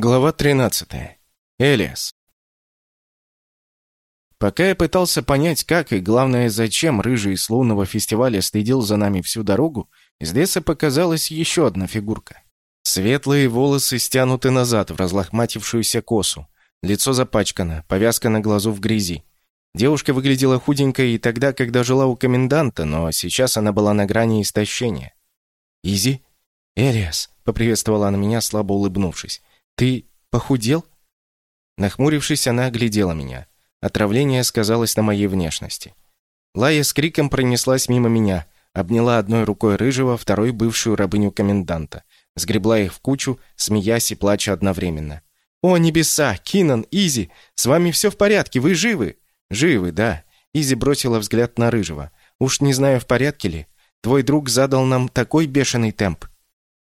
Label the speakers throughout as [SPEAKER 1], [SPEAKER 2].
[SPEAKER 1] Глава 13. Элиас. Пока я пытался понять, как и, главное, зачем рыжий из лунного фестиваля следил за нами всю дорогу, из леса показалась еще одна фигурка. Светлые волосы стянуты назад в разлохматившуюся косу, лицо запачкано, повязка на глазу в грязи. Девушка выглядела худенькой и тогда, когда жила у коменданта, но сейчас она была на грани истощения. «Изи?» «Элиас», — поприветствовала она меня, слабо улыбнувшись. «Ты похудел?» Нахмурившись, она оглядела меня. Отравление сказалось на моей внешности. Лайя с криком пронеслась мимо меня, обняла одной рукой рыжего, второй бывшую рабыню коменданта. Сгребла их в кучу, смеясь и плача одновременно. «О, небеса! Кинан, Изи! С вами все в порядке, вы живы?» «Живы, да». Изи бросила взгляд на рыжего. «Уж не знаю, в порядке ли. Твой друг задал нам такой бешеный темп.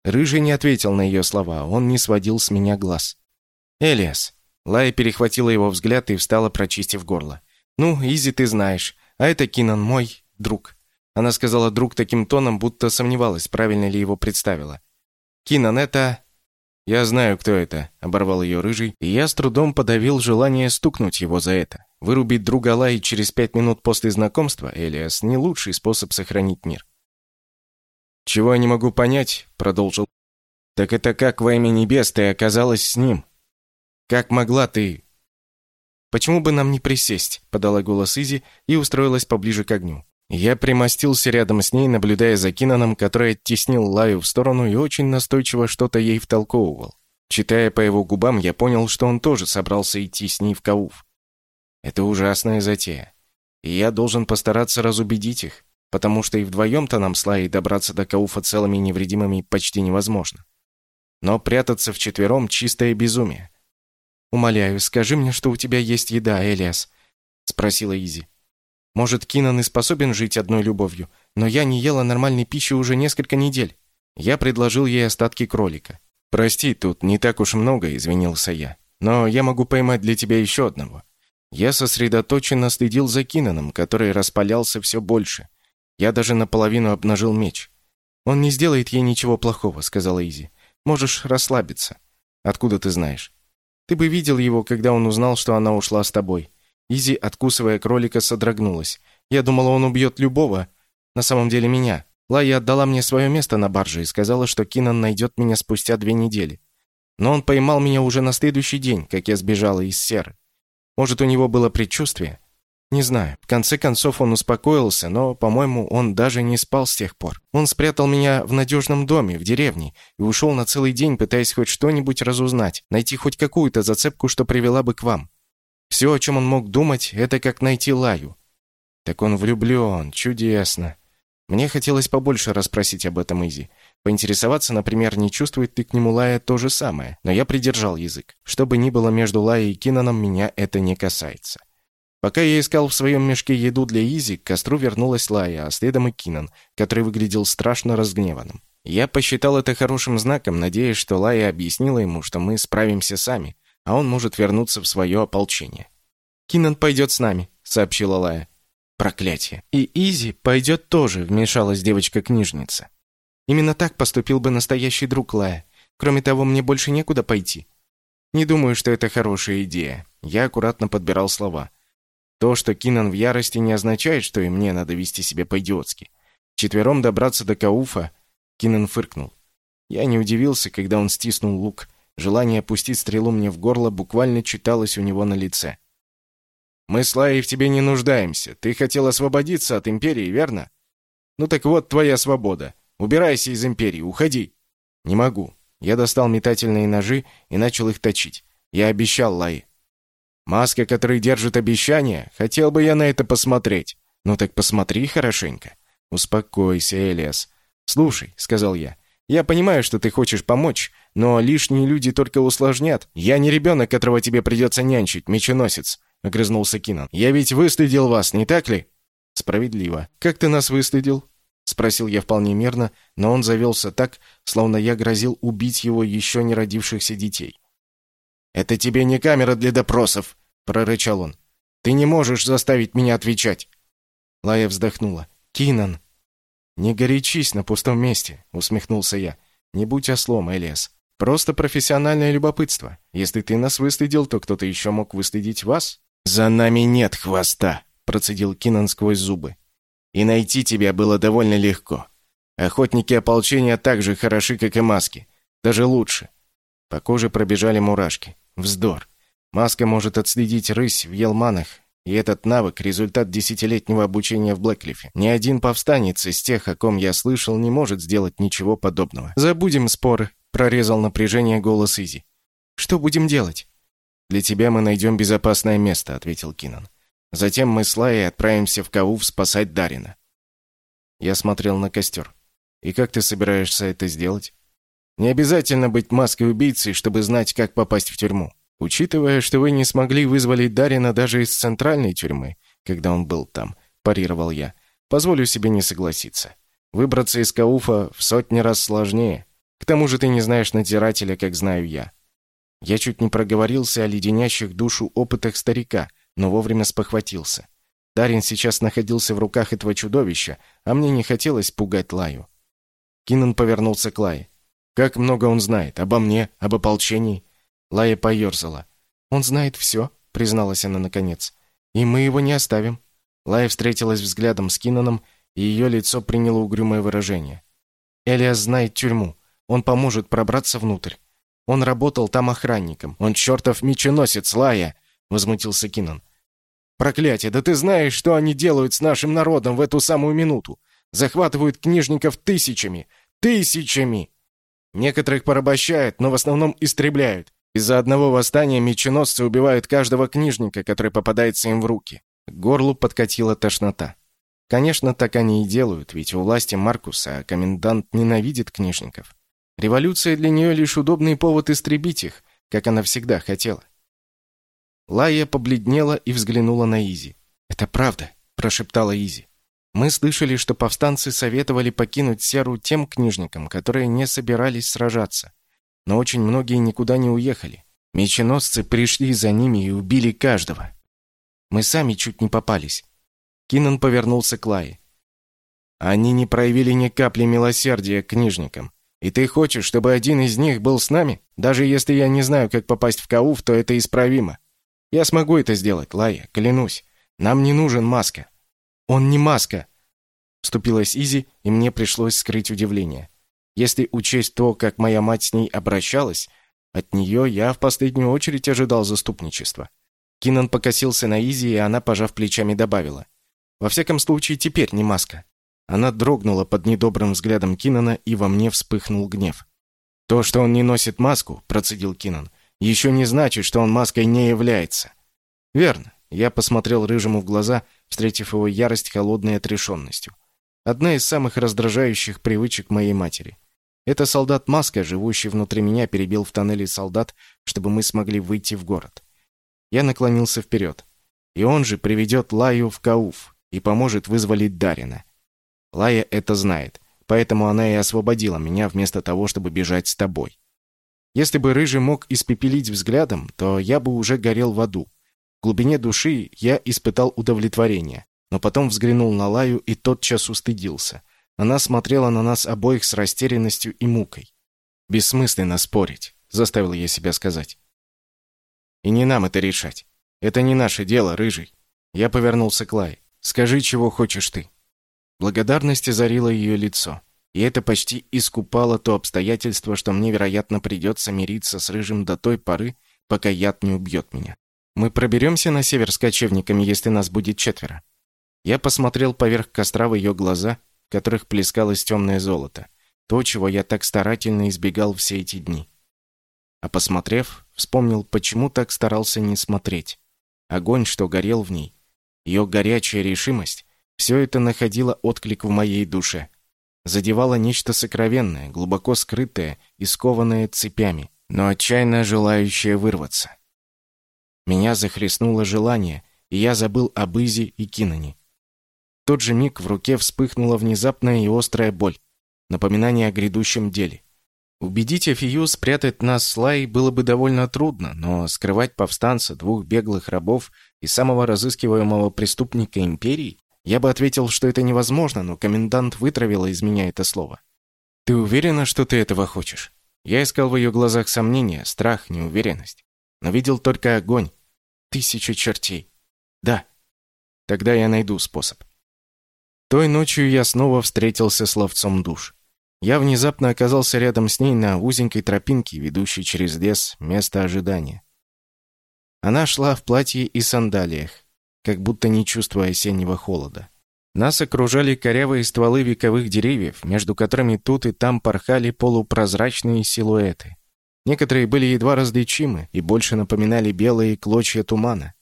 [SPEAKER 1] Рыжий не ответил на ее слова, он не сводил с меня глаз. «Элиас». Лая перехватила его взгляд и встала, прочистив горло. «Ну, Изи ты знаешь, а это Кинан мой друг». Она сказала «друг» таким тоном, будто сомневалась, правильно ли его представила. «Кинан, это...» «Я знаю, кто это», — оборвал ее Рыжий, и я с трудом подавил желание стукнуть его за это. Вырубить друга Лаи через пять минут после знакомства, Элиас, не лучший способ сохранить мир. «Чего я не могу понять», — продолжил, — «так это как во имя небес ты оказалась с ним? Как могла ты...» «Почему бы нам не присесть?» — подала голос Изи и устроилась поближе к огню. Я примостился рядом с ней, наблюдая за Кинаном, который оттеснил Лаю в сторону и очень настойчиво что-то ей втолковывал. Читая по его губам, я понял, что он тоже собрался идти с ней в Кауф. Это ужасная затея. И я должен постараться разубедить их потому что и вдвоем-то нам с Лаей добраться до Кауфа целыми и невредимыми почти невозможно. Но прятаться вчетвером — чистое безумие. «Умоляю, скажи мне, что у тебя есть еда, Элиас», — спросила Изи. «Может, Кинан и способен жить одной любовью, но я не ела нормальной пищи уже несколько недель». Я предложил ей остатки кролика. «Прости, тут не так уж много», — извинился я. «Но я могу поймать для тебя еще одного». Я сосредоточенно следил за Кинаном, который распалялся все больше. Я даже наполовину обнажил меч. «Он не сделает ей ничего плохого», — сказала Изи. «Можешь расслабиться». «Откуда ты знаешь?» «Ты бы видел его, когда он узнал, что она ушла с тобой». Изи, откусывая кролика, содрогнулась. «Я думала, он убьет любого. На самом деле меня. Лая отдала мне свое место на барже и сказала, что Кинан найдет меня спустя две недели. Но он поймал меня уже на следующий день, как я сбежала из Серы. Может, у него было предчувствие? Не знаю. В конце концов он успокоился, но, по-моему, он даже не спал с тех пор. Он спрятал меня в надежном доме, в деревне, и ушел на целый день, пытаясь хоть что-нибудь разузнать, найти хоть какую-то зацепку, что привела бы к вам. Все, о чем он мог думать, это как найти Лаю. Так он влюблен, чудесно. Мне хотелось побольше расспросить об этом Изи. Поинтересоваться, например, не чувствует ли к нему Лая то же самое, но я придержал язык. Что бы ни было между Лаей и Кинаном, меня это не касается. Пока я искал в своем мешке еду для Изи, к костру вернулась Лая, а следом и Кинан, который выглядел страшно разгневанным. Я посчитал это хорошим знаком, надеясь, что Лая объяснила ему, что мы справимся сами, а он может вернуться в свое ополчение. «Кинан пойдет с нами», — сообщила Лая. «Проклятие! И Изи пойдет тоже», — вмешалась девочка-книжница. «Именно так поступил бы настоящий друг Лая. Кроме того, мне больше некуда пойти». «Не думаю, что это хорошая идея». Я аккуратно подбирал слова. То, что Кинан в ярости, не означает, что и мне надо вести себя по-идиотски. Четвером добраться до Кауфа, Кинан фыркнул. Я не удивился, когда он стиснул лук. Желание опустить стрелу мне в горло буквально читалось у него на лице. «Мы с Лаей в тебе не нуждаемся. Ты хотел освободиться от Империи, верно? Ну так вот твоя свобода. Убирайся из Империи, уходи». «Не могу». Я достал метательные ножи и начал их точить. Я обещал Лае. Маска, который держит обещания? Хотел бы я на это посмотреть. Ну так посмотри хорошенько. Успокойся, Элиас. Слушай, сказал я. Я понимаю, что ты хочешь помочь, но лишние люди только усложнят. Я не ребенок, которого тебе придется нянчить, меченосец, огрызнулся Кинан. Я ведь выследил вас, не так ли? Справедливо. Как ты нас выследил? спросил я вполне мирно, но он завелся так, словно я грозил убить его еще не родившихся детей. «Это тебе не камера для допросов!» — прорычал он. «Ты не можешь заставить меня отвечать!» Лая вздохнула. «Кинан!» «Не горячись на пустом месте!» — усмехнулся я. «Не будь ослом, Элиас. Просто профессиональное любопытство. Если ты нас выстыдил, то кто-то еще мог выстыдить вас. За нами нет хвоста, процедил Кинан сквозь зубы. И найти тебя было довольно легко. Охотники ополчения так же хороши, как и маски. Даже лучше. По коже пробежали мурашки. Вздор. Маска может отследить рысь в Елманах, и этот навык – результат десятилетнего обучения в Блэклифе. Ни один повстанец из тех, о ком я слышал, не может сделать ничего подобного. «Забудем споры», – прорезал напряжение голос Изи. «Что будем делать?» «Для тебя мы найдем безопасное место», — ответил Кинан. «Затем мы с Лаей отправимся в Кауф спасать Дарина». Я смотрел на костер. «И как ты собираешься это сделать?» «Не обязательно быть маской-убийцей, чтобы знать, как попасть в тюрьму. Учитывая, что вы не смогли вызволить Дарина даже из центральной тюрьмы, когда он был там, парировал я, позволю себе не согласиться. Выбраться из Кауфа в сотни раз сложнее. К тому же ты не знаешь надзирателя, как знаю я. Я чуть не проговорился о леденящих душу опытах старика, но вовремя спохватился. Дарин сейчас находился в руках этого чудовища, а мне не хотелось пугать Лаю. Кинан повернулся к Лае. «Как много он знает обо мне, об ополчении?» Лая поерзала. «Он знает все», — призналась она наконец. «И мы его не оставим». Лая встретилась взглядом с Кинаном, и ее лицо приняло угрюмое выражение. «Элиас знает тюрьму. Он поможет пробраться внутрь. Он работал там охранником. Он чертов меченосец, Лая!» — возмутился Кинан. «Проклятие! Да ты знаешь, что они делают с нашим народом в эту самую минуту? Захватывают книжников тысячами! Тысячами! Некоторых порабощают, но в основном истребляют. Из-за одного восстания меченосцы убивают каждого книжника, который попадается им в руки. К горлу подкатила тошнота. Конечно, так они и делают, ведь у власти Маркуса, а комендант ненавидит книжников. Революция для нее лишь удобный повод истребить их, как она всегда хотела. Лая побледнела и взглянула на Изи. «Это правда», — прошептала Изи. «Мы слышали, что повстанцы советовали покинуть Серу тем книжникам, которые не собирались сражаться но очень многие никуда не уехали. Меченосцы пришли за ними и убили каждого. Мы сами чуть не попались. Кинан повернулся к Лае. Они не проявили ни капли милосердия книжникам. И ты хочешь, чтобы один из них был с нами? Даже если я не знаю, как попасть в Кауф, то это исправимо. Я смогу это сделать, Лая, клянусь. Нам не нужен маска. Он не маска. Вступилась Изи, и мне пришлось скрыть удивление. Если учесть то, как моя мать с ней обращалась, от нее я в последнюю очередь ожидал заступничества. Кинан покосился на Изи, и она, пожав плечами, добавила. «Во всяком случае, теперь не маска». Она дрогнула под недобрым взглядом Кинана, и во мне вспыхнул гнев. «То, что он не носит маску», — процедил Кинан, — «еще не значит, что он маской не является». «Верно». Я посмотрел Рыжему в глаза, встретив его ярость холодной отрешенностью. Одна из самых раздражающих привычек моей матери. Это солдат-маска, живущий внутри меня, перебил в тоннеле солдат, чтобы мы смогли выйти в город. Я наклонился вперед. И он же приведет Лаю в Кауф и поможет вызволить Дарина. Лая это знает, поэтому она и освободила меня вместо того, чтобы бежать с тобой. Если бы Рыжий мог испепелить взглядом, то я бы уже горел в аду. В глубине души я испытал удовлетворение, но потом взглянул на Лаю и тотчас устыдился — она смотрела на нас обоих с растерянностью и мукой. «Бессмысленно спорить», — заставил я себя сказать. «И не нам это решать. Это не наше дело, рыжий». Я повернулся к Лай. «Скажи, чего хочешь ты». Благодарность озарила ее лицо. И это почти искупало то обстоятельство, что мне, вероятно, придется мириться с Рыжим до той поры, пока яд не убьет меня. Мы проберемся на север с кочевниками, если нас будет четверо. Я посмотрел поверх костра в ее глаза в которых плескалось темное золото. То, чего я так старательно избегал все эти дни. А посмотрев, вспомнил, почему так старался не смотреть. Огонь, что горел в ней, ее горячая решимость, все это находило отклик в моей душе. Задевало нечто сокровенное, глубоко скрытое и скованное цепями, но отчаянно желающее вырваться. Меня захлестнуло желание, и я забыл об Изи и Кинане тот же миг в руке вспыхнула внезапная и острая боль. Напоминание о грядущем деле. Убедить Эфию спрятать нас с Лай было бы довольно трудно, но скрывать повстанца, двух беглых рабов и самого разыскиваемого преступника империи, я бы ответил, что это невозможно, но комендант вытравила из меня это слово. «Ты уверена, что ты этого хочешь?» Я искал в ее глазах сомнения, страх, неуверенность. Но видел только огонь. Тысячи чертей. Да. Тогда я найду способ. Той ночью я снова встретился с ловцом душ. Я внезапно оказался рядом с ней на узенькой тропинке, ведущей через лес, место ожидания. Она шла в платье и сандалиях, как будто не чувствуя осеннего холода. Нас окружали корявые стволы вековых деревьев, между которыми тут и там порхали полупрозрачные силуэты. Некоторые были едва различимы и больше напоминали белые клочья тумана.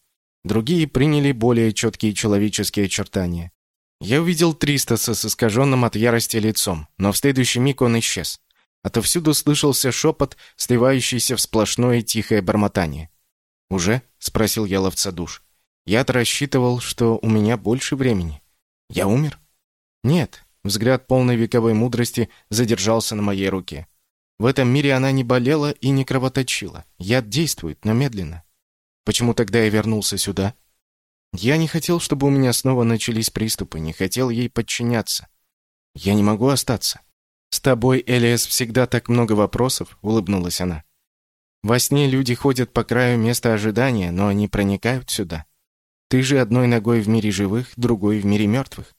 [SPEAKER 1] Другие приняли более четкие человеческие очертания. Я увидел Тристаса с искаженным от ярости лицом, но в следующий миг он исчез. Отовсюду слышался шепот, сливающийся в сплошное тихое бормотание. «Уже?» — спросил я ловца душ. «Я-то рассчитывал, что у меня больше времени». Я умер? Нет. Взгляд полной вековой мудрости задержался на моей руке. В этом мире она не болела и не кровоточила. Яд действует, но медленно. Почему тогда я вернулся сюда? Я не хотел, чтобы у меня снова начались приступы, не хотел ей подчиняться. Я не могу остаться. С тобой, Элиас, всегда так много вопросов, улыбнулась она. Во сне люди ходят по краю места ожидания, но они проникают сюда. Ты же одной ногой в мире живых, другой в мире мертвых.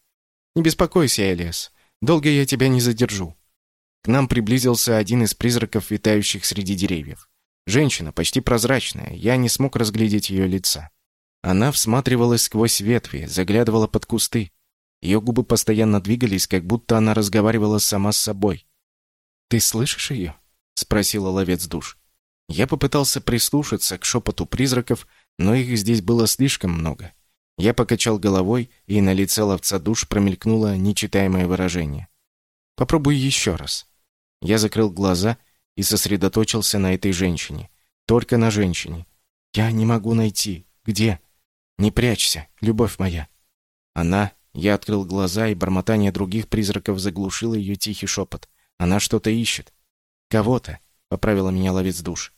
[SPEAKER 1] Не беспокойся, Элиас. Долго я тебя не задержу. К нам приблизился один из призраков, витающих среди деревьев. Женщина, почти прозрачная, я не смог разглядеть ее лица. Она всматривалась сквозь ветви, заглядывала под кусты. Ее губы постоянно двигались, как будто она разговаривала сама с собой. «Ты слышишь ее?» — спросила ловец душ. Я попытался прислушаться к шепоту призраков, но их здесь было слишком много. Я покачал головой, и на лице ловца душ промелькнуло нечитаемое выражение. «Попробуй еще раз». Я закрыл глаза и сосредоточился на этой женщине. Только на женщине. «Я не могу найти. Где?» «Не прячься, любовь моя». Она... Я открыл глаза, и бормотание других призраков заглушило ее тихий шепот. Она что-то ищет. «Кого-то», — поправила меня ловец душ.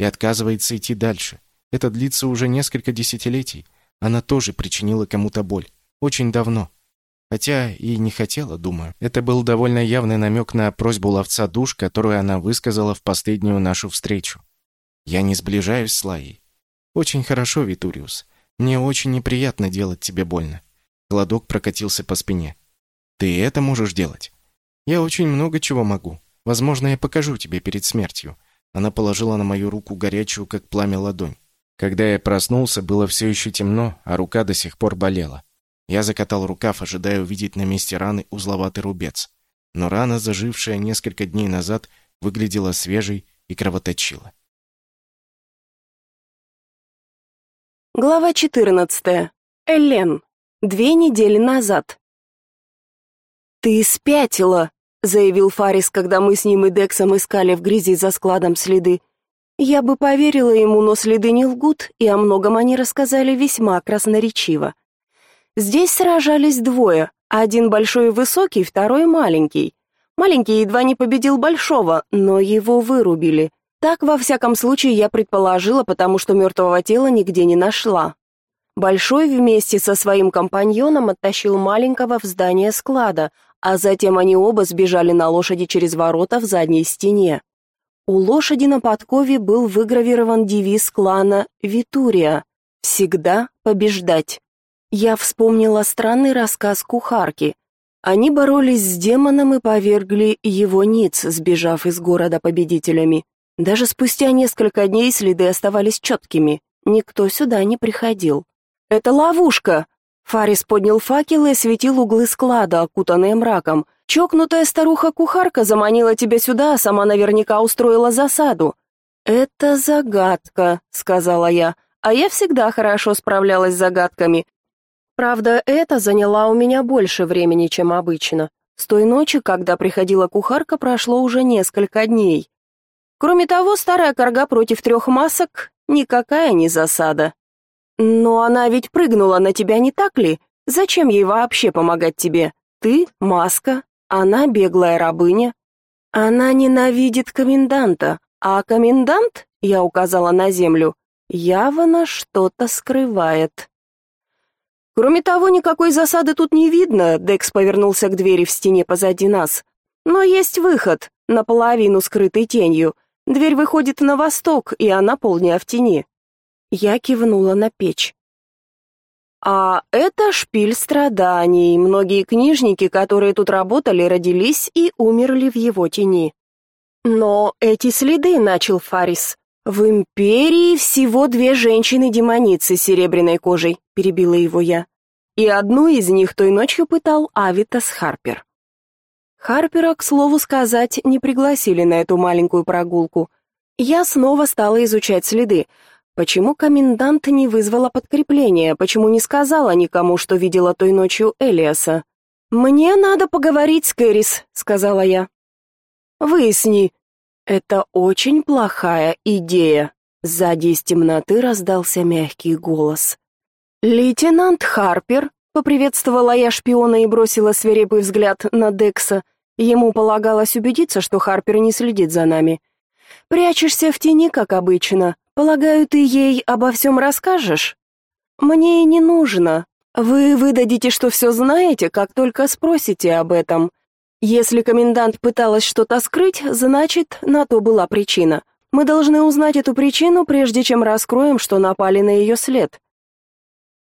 [SPEAKER 1] «И отказывается идти дальше. Это длится уже несколько десятилетий. Она тоже причинила кому-то боль. Очень давно. Хотя и не хотела, думаю. Это был довольно явный намек на просьбу ловца душ, которую она высказала в последнюю нашу встречу. Я не сближаюсь с Лаей. Очень хорошо, Витуриус. Мне очень неприятно делать тебе больно. Холодок прокатился по спине. Ты это можешь делать? Я очень много чего могу. Возможно, я покажу тебе перед смертью. Она положила на мою руку горячую, как пламя, ладонь. Когда я проснулся, было все еще темно, а рука до сих пор болела. Я закатал рукав, ожидая увидеть на месте раны узловатый рубец. Но рана, зажившая несколько дней назад, выглядела свежей и кровоточила.
[SPEAKER 2] Глава 14. Элен. Две недели назад. «Ты спятила», — заявил Фарис, когда мы с ним и Дексом искали в грязи за складом следы. Я бы поверила ему, но следы не лгут, и о многом они рассказали весьма красноречиво. Здесь сражались двое, один большой и высокий, второй маленький. Маленький едва не победил большого, но его вырубили. Так, во всяком случае, я предположила, потому что мертвого тела нигде не нашла. Большой вместе со своим компаньоном оттащил маленького в здание склада, а затем они оба сбежали на лошади через ворота в задней стене. У лошади на подкове был выгравирован девиз клана Витурия «Всегда побеждать». Я вспомнила странный рассказ кухарки. Они боролись с демоном и повергли его ниц, сбежав из города победителями. Даже спустя несколько дней следы оставались четкими. Никто сюда не приходил. «Это ловушка!» Фарис поднял факел и осветил углы склада, окутанные мраком. Чокнутая старуха-кухарка заманила тебя сюда, а сама наверняка устроила засаду. Это загадка, сказала я. А я всегда хорошо справлялась с загадками. Правда, это заняло у меня больше времени, чем обычно. С той ночи, когда приходила кухарка, прошло уже несколько дней. Кроме того, старая корга против трех масок никакая не засада. Но она ведь прыгнула на тебя, не так ли? Зачем ей вообще помогать тебе? Ты маска, она беглая рабыня. Она ненавидит коменданта, а комендант, я указала на землю, явно что-то скрывает. Кроме того, никакой засады тут не видно. Декс повернулся к двери в стене позади нас. Но есть выход. наполовину скрытой тенью. Дверь выходит на восток, и она полная в тени. Я кивнула на печь. А это шпиль страданий. Многие книжники, которые тут работали, родились и умерли в его тени. Но эти следы, начал Фарис. В империи всего две женщины-демоницы с серебряной кожей, перебила его я. И одну из них той ночью пытал Авитас Харпер. Харпера, к слову сказать, не пригласили на эту маленькую прогулку. Я снова стала изучать следы. Почему комендант не вызвала подкрепление? Почему не сказала никому, что видела той ночью Элиаса? Мне надо поговорить с Кэрис, сказала я. Выясни. Это очень плохая идея. Сзади из темноты раздался мягкий голос. Лейтенант Харпер, поприветствовала я шпиона и бросила свирепый взгляд на Декса. Ему полагалось убедиться, что Харпер не следит за нами. Прячешься в тени, как обычно. Полагаю, ты ей обо всем расскажешь? Мне и не нужно. Вы выдадите, что все знаете, как только спросите об этом. Если комендант пыталась что-то скрыть, значит, на то была причина. Мы должны узнать эту причину, прежде чем раскроем, что напали на ее след.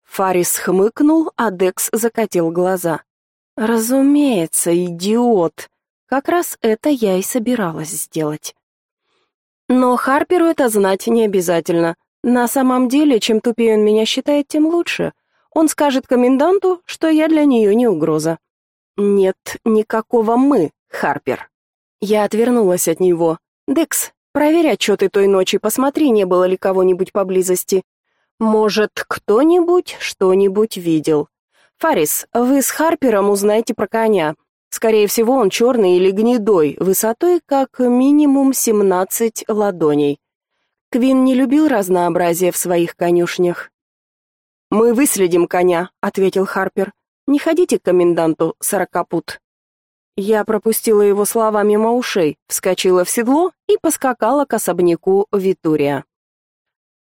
[SPEAKER 2] Фарис хмыкнул, а Декс закатил глаза. Разумеется, идиот. Как раз это я и собиралась сделать. Но Харперу это знать не обязательно. На самом деле, чем тупее он меня считает, тем лучше. Он скажет коменданту, что я для нее не угроза. Нет никакого мы, Харпер. Я отвернулась от него. Декс, проверь отчеты той ночи, посмотри, не было ли кого-нибудь поблизости. Может, кто-нибудь что-нибудь видел. Фарис, вы с Харпером узнаете про коня. Скорее всего, он черный или гнедой, высотой как минимум 17 ладоней. Квин не любил разнообразия в своих конюшнях. Мы выследим коня, ответил Харпер. Не ходите к коменданту, сорокопут. Я пропустила его слова мимо ушей, вскочила в седло и поскакала к особняку Витурия.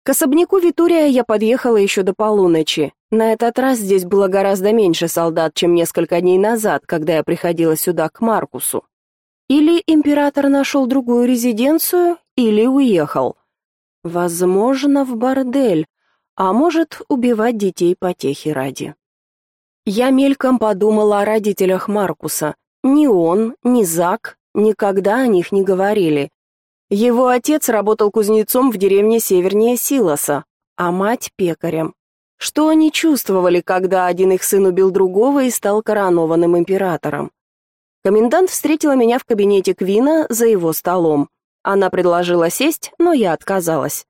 [SPEAKER 2] К особняку Витурия я подъехала еще до полуночи. На этот раз здесь было гораздо меньше солдат, чем несколько дней назад, когда я приходила сюда к Маркусу. Или император нашел другую резиденцию, или уехал. Возможно, в бордель, а может, убивать детей потехи ради. Я мельком подумала о родителях Маркуса. Ни он, ни Зак никогда о них не говорили. Его отец работал кузнецом в деревне севернее Силоса, а мать пекарем. Что они чувствовали, когда один их сын убил другого и стал коронованным императором? Комендант встретила меня в кабинете Квина за его столом. Она предложила сесть, но я отказалась.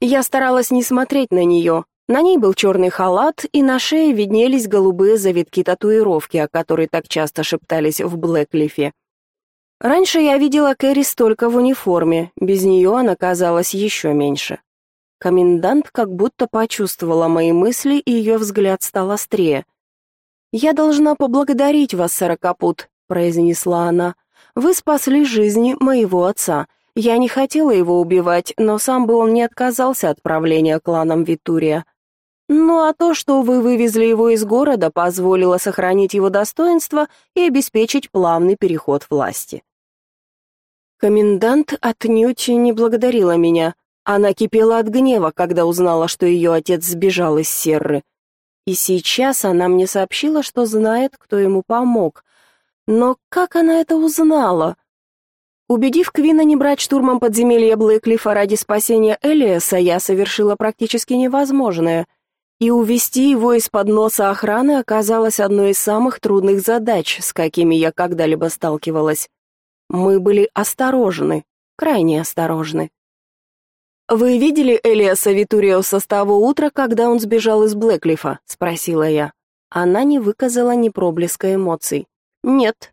[SPEAKER 2] Я старалась не смотреть на нее. На ней был черный халат, и на шее виднелись голубые завитки татуировки, о которой так часто шептались в Блэклифе. Раньше я видела Кэрис только в униформе, без нее она казалась еще меньше. Комендант как будто почувствовала мои мысли, и ее взгляд стал острее. «Я должна поблагодарить вас, Сорокопут», — произнесла она. «Вы спасли жизни моего отца. Я не хотела его убивать, но сам бы он не отказался от правления кланом Витурия. Ну а то, что вы вывезли его из города, позволило сохранить его достоинство и обеспечить плавный переход власти. Комендант отнюдь не благодарила меня. Она кипела от гнева, когда узнала, что ее отец сбежал из Серры. И сейчас она мне сообщила, что знает, кто ему помог. Но как она это узнала? Убедив Квина не брать штурмом подземелья Блэклифа ради спасения Элиаса, я совершила практически невозможное. И увести его из-под носа охраны оказалось одной из самых трудных задач, с какими я когда-либо сталкивалась. Мы были осторожны, крайне осторожны. «Вы видели Элиаса Витуриоса с того утра, когда он сбежал из Блэклифа?» — спросила я. Она не выказала ни проблеска эмоций. «Нет».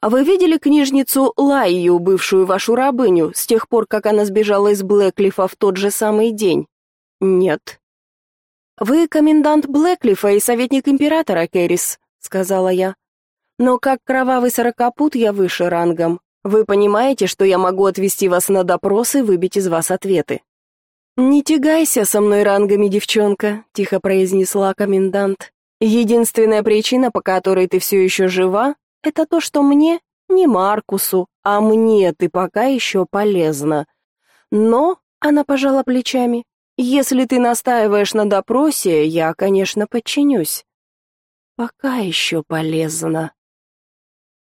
[SPEAKER 2] «А вы видели книжницу Лайю, бывшую вашу рабыню, с тех пор, как она сбежала из Блэклифа в тот же самый день?» «Нет». «Вы комендант Блэклифа и советник императора, Кэрис», — сказала я. «Но как кровавый сорокопут я выше рангом. Вы понимаете, что я могу отвести вас на допрос и выбить из вас ответы?» «Не тягайся со мной рангами, девчонка», — тихо произнесла комендант. «Единственная причина, по которой ты все еще жива, это то, что мне, не Маркусу, а мне ты пока еще полезна. Но, она пожала плечами, если ты настаиваешь на допросе, я, конечно, подчинюсь. Пока еще полезно.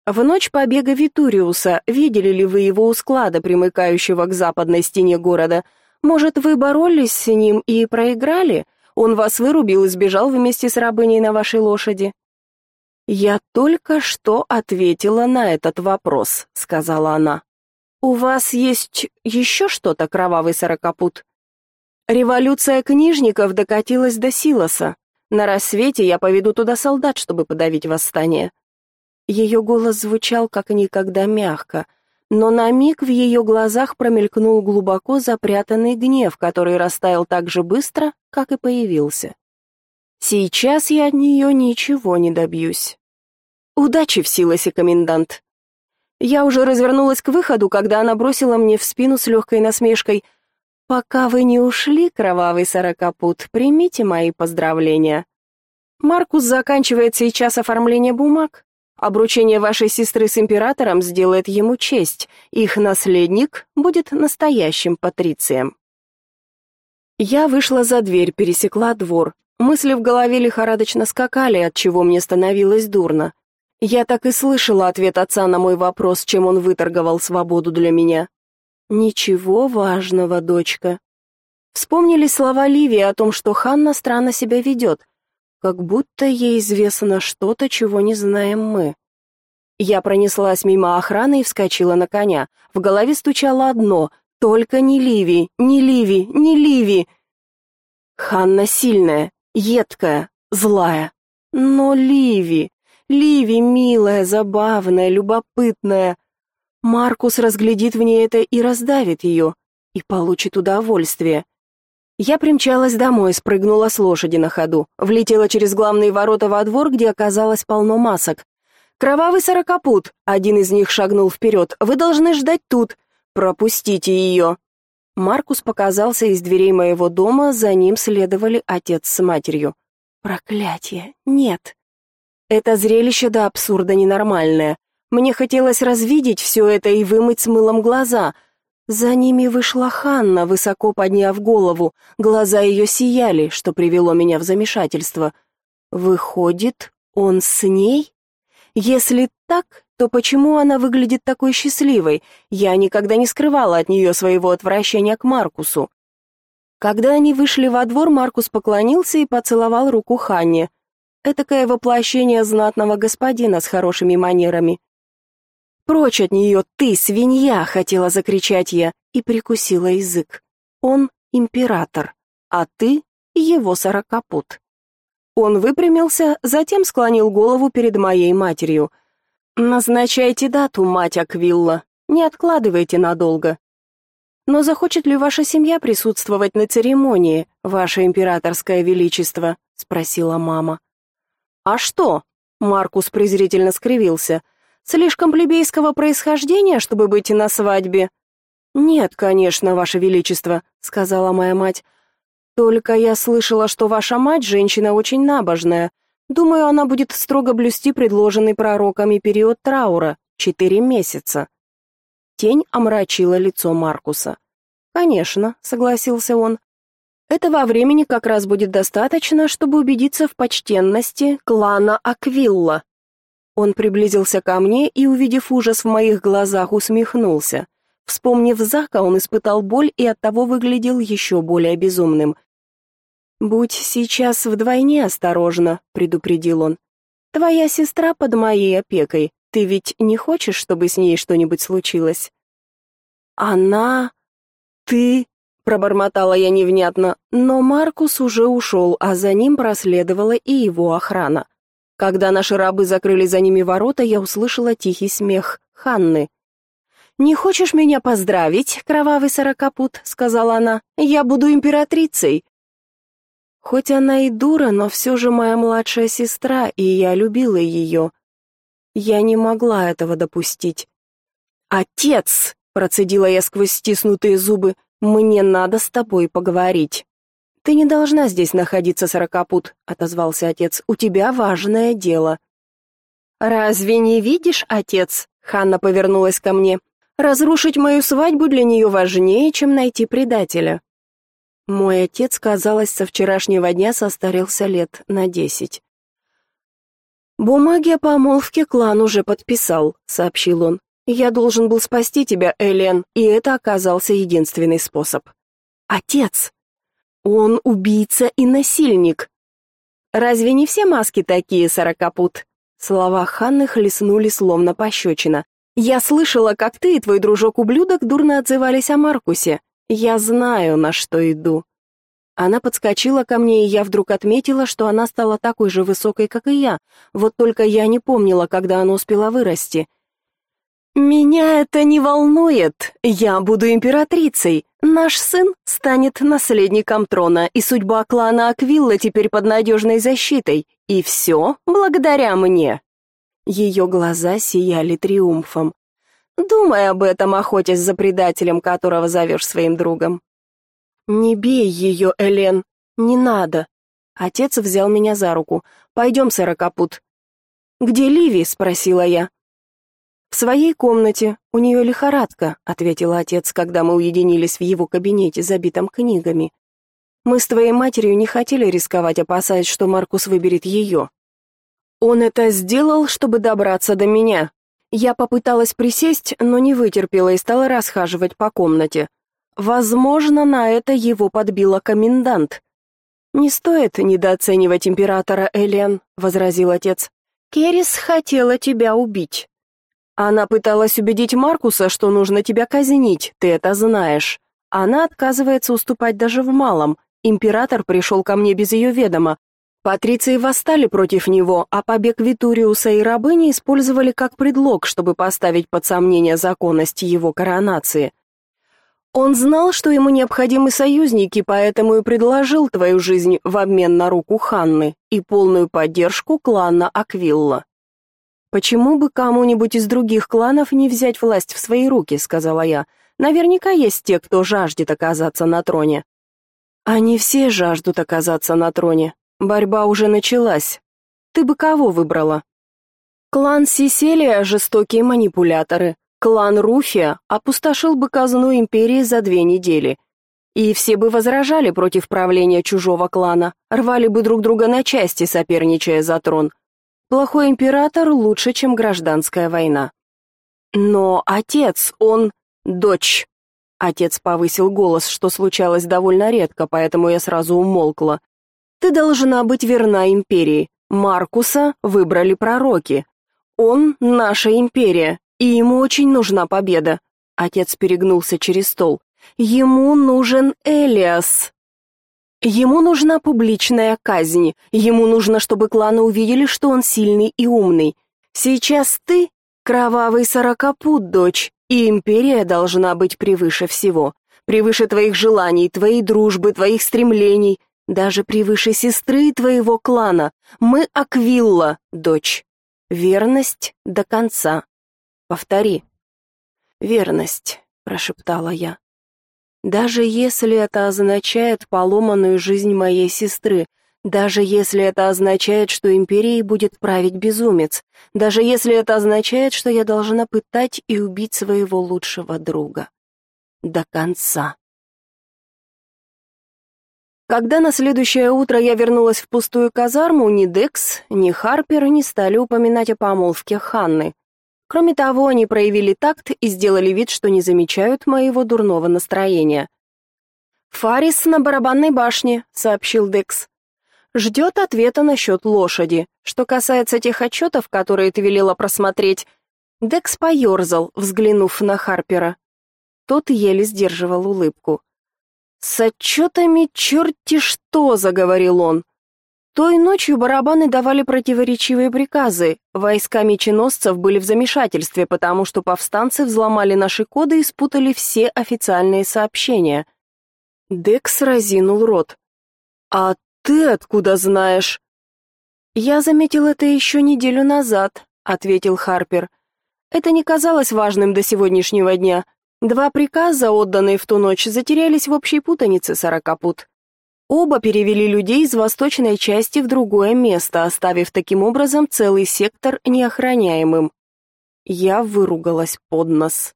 [SPEAKER 2] В ночь побега Витуриуса видели ли вы его у склада, примыкающего к западной стене города? Может, вы боролись с ним и проиграли? Он вас вырубил и сбежал вместе с рабыней на вашей лошади. Я только что ответила на этот вопрос, сказала она. У вас есть еще что-то, кровавый сорокопут? Революция книжников докатилась до Силоса. На рассвете я поведу туда солдат, чтобы подавить восстание. Ее голос звучал как никогда мягко, но на миг в ее глазах промелькнул глубоко запрятанный гнев, который растаял так же быстро, как и появился. Сейчас я от нее ничего не добьюсь. Удачи в Силосе, комендант. Я уже развернулась к выходу, когда она бросила мне в спину с легкой насмешкой: "Пока вы не ушли, кровавый сорокопут, примите мои поздравления. Маркус заканчивает сейчас оформление бумаг. Обручение вашей сестры с императором сделает ему честь. Их наследник будет настоящим патрицием". Я вышла за дверь, пересекла двор. Мысли в голове лихорадочно скакали, от чего мне становилось дурно. Я так и слышала ответ отца на мой вопрос, чем он выторговал свободу для меня. Ничего важного, дочка. Вспомнили слова Ливии о том, что Ханна странно себя ведет, как будто ей известно что-то, чего не знаем мы. Я пронеслась мимо охраны и вскочила на коня. В голове стучало одно: только не Ливи, не Ливи, не Ливи. Ханна сильная, едкая, злая. Но Ливи, Ливи милая, забавная, любопытная. Маркус разглядит в ней это и раздавит ее, и получит удовольствие. Я примчалась домой, спрыгнула с лошади на ходу, влетела через главные ворота во двор, где оказалось полно масок. «Кровавый сорокопут!» Один из них шагнул вперед. «Вы должны ждать тут. Пропустите ее!» Маркус показался из дверей моего дома, за ним следовали отец с матерью. «Проклятие! Нет!» Это зрелище до абсурда ненормальное. Мне хотелось развидеть все это и вымыть с мылом глаза. За ними вышла Ханна, высоко подняв голову. Глаза ее сияли, что привело меня в замешательство. Выходит, он с ней? Если так, то почему она выглядит такой счастливой? Я никогда не скрывала от нее своего отвращения к Маркусу. Когда они вышли во двор, Маркус поклонился и поцеловал руку Ханне. Этакое воплощение знатного господина с хорошими манерами. «Прочь от нее, ты, свинья!» — хотела закричать я и прикусила язык. «Он император, а ты его сорокопут». Он выпрямился, затем склонил голову перед моей матерью. «Назначайте дату, мать Аквилла, не откладывайте надолго. Но захочет ли ваша семья присутствовать на церемонии, ваше императорское величество?» — спросила мама. «А что?» — Маркус презрительно скривился. «Слишком плебейского происхождения, чтобы быть на свадьбе?» «Нет, конечно, ваше величество», — сказала моя мать. «Только я слышала, что ваша мать женщина очень набожная. Думаю, она будет строго блюсти предложенный пророками период траура — четыре месяца». Тень омрачила лицо Маркуса. «Конечно», — согласился он. Этого времени как раз будет достаточно, чтобы убедиться в почтенности клана Аквилла. Он приблизился ко мне и, увидев ужас в моих глазах, усмехнулся. Вспомнив Зака, он испытал боль и оттого выглядел еще более безумным. «Будь сейчас вдвойне осторожна», — предупредил он. «Твоя сестра под моей опекой. Ты ведь не хочешь, чтобы с ней что-нибудь случилось?» «Она... ты...» пробормотала я невнятно, но Маркус уже ушел, а за ним проследовала и его охрана. Когда наши рабы закрыли за ними ворота, я услышала тихий смех Ханны. «Не хочешь меня поздравить, кровавый сорокопут?» — сказала она. «Я буду императрицей». Хоть она и дура, но все же моя младшая сестра, и я любила ее. Я не могла этого допустить. «Отец!» — процедила я сквозь стиснутые зубы. Мне надо с тобой поговорить. Ты не должна здесь находиться, сорокопут, отозвался отец. У тебя важное дело. Разве не видишь, отец? Ханна повернулась ко мне. Разрушить мою свадьбу для нее важнее, чем найти предателя. Мой отец, казалось, со вчерашнего дня состарился лет на десять. «Бумаги о помолвке клан уже подписал», — сообщил он. «Я должен был спасти тебя, Элен, и это оказался единственный способ». «Отец! Он убийца и насильник!» «Разве не все маски такие, сорокопут?» Слова Ханны хлестнули словно пощечина. «Я слышала, как ты и твой дружок-ублюдок дурно отзывались о Маркусе. Я знаю, на что иду. Она подскочила ко мне, и я вдруг отметила, что она стала такой же высокой, как и я. Вот только я не помнила, когда она успела вырасти. Меня это не волнует. Я буду императрицей. Наш сын станет наследником трона, и судьба клана Аквилла теперь под надежной защитой. И все благодаря мне. Ее глаза сияли триумфом. Думай об этом, охотясь за предателем, которого зовешь своим другом. Не бей ее, Элен, не надо. Отец взял меня за руку. Пойдем, сорокопут. Где Ливи? спросила я. В своей комнате. У нее лихорадка, ответил отец, когда мы уединились в его кабинете, забитом книгами. Мы с твоей матерью не хотели рисковать, опасаясь, что Маркус выберет ее. Он это сделал, чтобы добраться до меня, я попыталась присесть, но не вытерпела и стала расхаживать по комнате. Возможно, на это его подбила комендант. Не стоит недооценивать императора Элен, возразил отец. Керис хотела тебя убить. Она пыталась убедить Маркуса, что нужно тебя казнить, ты это знаешь. Она отказывается уступать даже в малом. Император пришел ко мне без ее ведома, Патриции восстали против него, а побег Витуриуса и рабыни использовали как предлог, чтобы поставить под сомнение законность его коронации. Он знал, что ему необходимы союзники, поэтому и предложил твою жизнь в обмен на руку Ханны и полную поддержку клана Аквилла. Почему бы кому-нибудь из других кланов не взять власть в свои руки, сказала я. Наверняка есть те, кто жаждет оказаться на троне. Они все жаждут оказаться на троне, Борьба уже началась. Ты бы кого выбрала? Клан Сиселия – жестокие манипуляторы. Клан Руфия опустошил бы казну империи за две недели. И все бы возражали против правления чужого клана, рвали бы друг друга на части, соперничая за трон. Плохой император лучше, чем гражданская война. Но отец, он... дочь. Отец повысил голос, что случалось довольно редко, поэтому я сразу умолкла. Ты должна быть верна империи. Маркуса выбрали пророки. Он наша империя, и ему очень нужна победа. Отец перегнулся через стол. Ему нужен Элиас. Ему нужна публичная казнь. Ему нужно, чтобы кланы увидели, что он сильный и умный. Сейчас ты кровавый сорокопут, дочь, и империя должна быть превыше всего. Превыше твоих желаний, твоей дружбы, твоих стремлений даже превыше сестры твоего клана. Мы Аквилла, дочь. Верность до конца. Повтори. Верность, прошептала я. Даже если это означает поломанную жизнь моей сестры, даже если это означает, что империей будет править безумец, даже если это означает, что я должна пытать и убить своего лучшего друга. До конца. Когда на следующее утро я вернулась в пустую казарму, ни Декс, ни Харпер не стали упоминать о помолвке Ханны. Кроме того, они проявили такт и сделали вид, что не замечают моего дурного настроения. «Фарис на барабанной башне», — сообщил Декс. «Ждет ответа насчет лошади. Что касается тех отчетов, которые ты велела просмотреть...» Декс поерзал, взглянув на Харпера. Тот еле сдерживал улыбку. «С отчетами черти что!» — заговорил он. Той ночью барабаны давали противоречивые приказы. Войска меченосцев были в замешательстве, потому что повстанцы взломали наши коды и спутали все официальные сообщения. Декс разинул рот. «А ты откуда знаешь?» «Я заметил это еще неделю назад», — ответил Харпер. «Это не казалось важным до сегодняшнего дня. Два приказа, отданные в ту ночь, затерялись в общей путанице сорокопут. Оба перевели людей из восточной части в другое место, оставив таким образом целый сектор неохраняемым. Я выругалась под нос.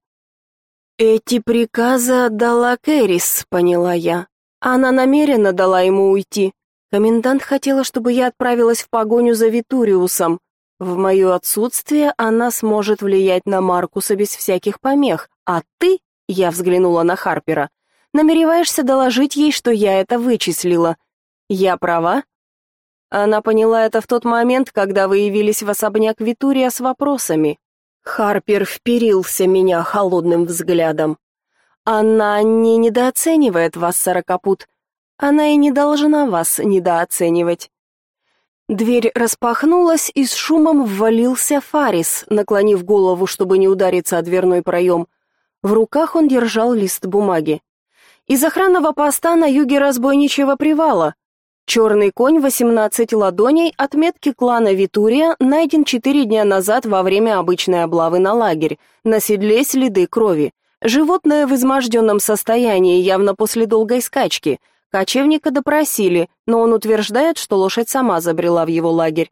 [SPEAKER 2] Эти приказы отдала Кэрис, поняла я. Она намеренно дала ему уйти. Комендант хотела, чтобы я отправилась в погоню за Витуриусом. В мое отсутствие она сможет влиять на Маркуса без всяких помех, а ты, я взглянула на Харпера, намереваешься доложить ей, что я это вычислила. Я права? Она поняла это в тот момент, когда вы явились в особняк Витурия с вопросами. Харпер вперился меня холодным взглядом. Она не недооценивает вас, сорокопут. Она и не должна вас недооценивать. Дверь распахнулась, и с шумом ввалился Фарис, наклонив голову, чтобы не удариться о дверной проем. В руках он держал лист бумаги. Из охранного поста на юге разбойничьего привала. Черный конь 18 ладоней отметки клана Витурия найден четыре дня назад во время обычной облавы на лагерь. На седле следы крови. Животное в изможденном состоянии, явно после долгой скачки. Кочевника допросили, но он утверждает, что лошадь сама забрела в его лагерь.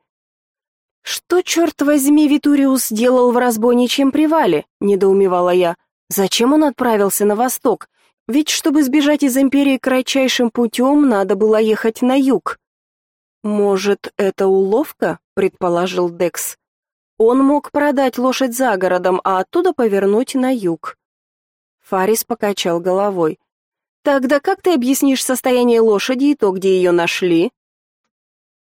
[SPEAKER 2] «Что, черт возьми, Витуриус делал в разбойничьем привале?» — недоумевала я. «Зачем он отправился на восток? Ведь чтобы сбежать из империи кратчайшим путем, надо было ехать на юг. Может, это уловка, предположил Декс. Он мог продать лошадь за городом, а оттуда повернуть на юг. Фарис покачал головой. Тогда как ты объяснишь состояние лошади и то, где ее нашли?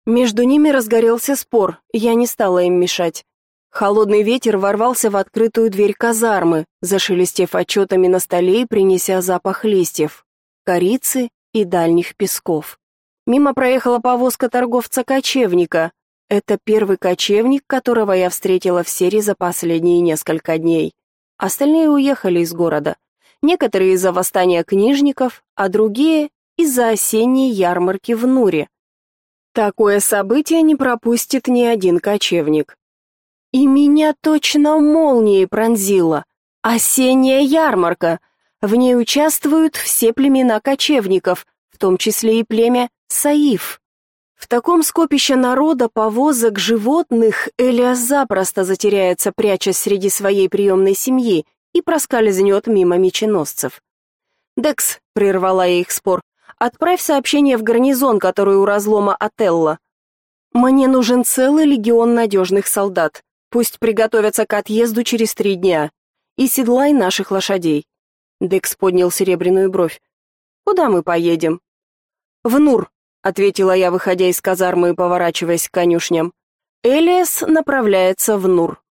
[SPEAKER 2] Между ними разгорелся спор. Я не стала им мешать. Холодный ветер ворвался в открытую дверь казармы, зашелестев отчетами на столе и принеся запах листьев, корицы и дальних песков. Мимо проехала повозка торговца-кочевника. Это первый кочевник, которого я встретила в серии за последние несколько дней. Остальные уехали из города. Некоторые из-за восстания книжников, а другие из-за осенней ярмарки в Нуре. Такое событие не пропустит ни один кочевник. И меня точно молнией пронзило. Осенняя ярмарка. В ней участвуют все племена кочевников, в том числе и племя Саиф. В таком скопище народа, повозок, животных Элиас запросто затеряется, прячась среди своей приемной семьи, и проскользнет мимо меченосцев. «Декс», — прервала я их спор, — «отправь сообщение в гарнизон, который у разлома Отелло. Мне нужен целый легион надежных солдат. Пусть приготовятся к отъезду через три дня. И седлай наших лошадей. Декс поднял серебряную бровь. Куда мы поедем? В Нур, ответила я, выходя из казармы и поворачиваясь к конюшням. Элиас направляется в Нур.